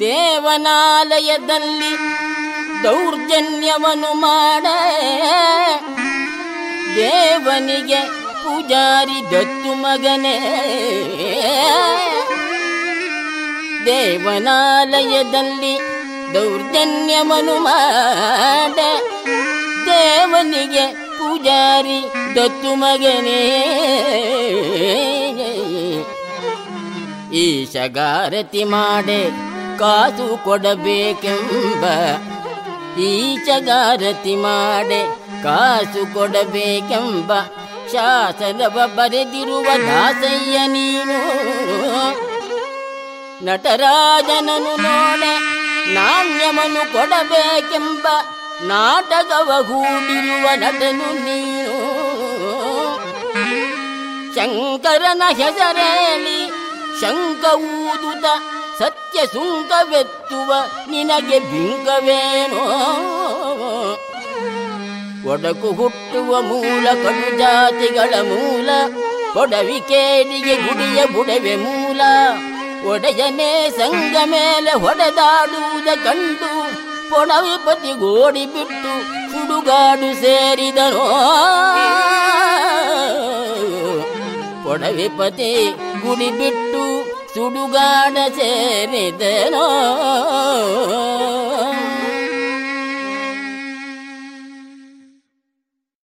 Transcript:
ದೇವನಾಲಯದಲ್ಲಿ ದೌರ್ಜನ್ಯವನ್ನು ಮಾಡ. ದೇವನಿಗೆ ಪೂಜಾರಿ ದತ್ತು ಮಗನೇ. ದೇವನಾಲಯದಲ್ಲಿ ದೌರ್ಜನ್ಯವನ್ನು ಮಾಡ. ದೇವನಿಗೆ ಪೂಜಾರಿ ದತ್ತು ಮಗನೇ. ಈಶಗಾರತಿ ಮಾಡೆ ಕಾಸು ಕೊಡಬೇಕೆಂಬ ಈಚಗಾರತಿ ಮಾಡೆ ಕಾಸು ಕೊಡಬೇಕೆಂಬ ಶಾಸನವ ಬರೆದಿರುವ ದಾಸಯ್ಯ ನೀನು. ನಟರಾಜನನು ನೋಡೆ ನಾಣ್ಯವನ್ನು ಕೊಡಬೇಕೆಂಬ ನಾಟಕವ ಹೂಡಿರುವ ನಟನು ನೀನು. ಶಂಕರನ ಹೆಸರೇಳಿ ಶಂಕ ಊದುತ ಸತ್ಯ ಸುಂಕವೆತ್ತುವ ನಿನಗೆ ಬಿಂಕವೇನೋ ಒಡಕು ಹುಟ್ಟುವ ಮೂಲ ಕಡು ಜಾತಿಗಳ ಮೂಲ ಕೊಡವಿಕೇಡಿಗೆ ಗುಡಿಯ ಬುಡವೆ ಮೂಲ. ಒಡೆಯನೇ ಸಂಘ ಮೇಲೆ ಹೊಡೆದಾಡುವುದ ಕಂಡು ಪೊಣವಿಪತಿ ಗೋಡಿ ಬಿಟ್ಟು ಸುಡುಗಾಡು ಸೇರಿದನೋ? ಪೊಣವಿಪತಿ ಗುಡಿ ಬಿಟ್ಟು ಸುಡುಗಾಡ ಸೇರಿದನೋ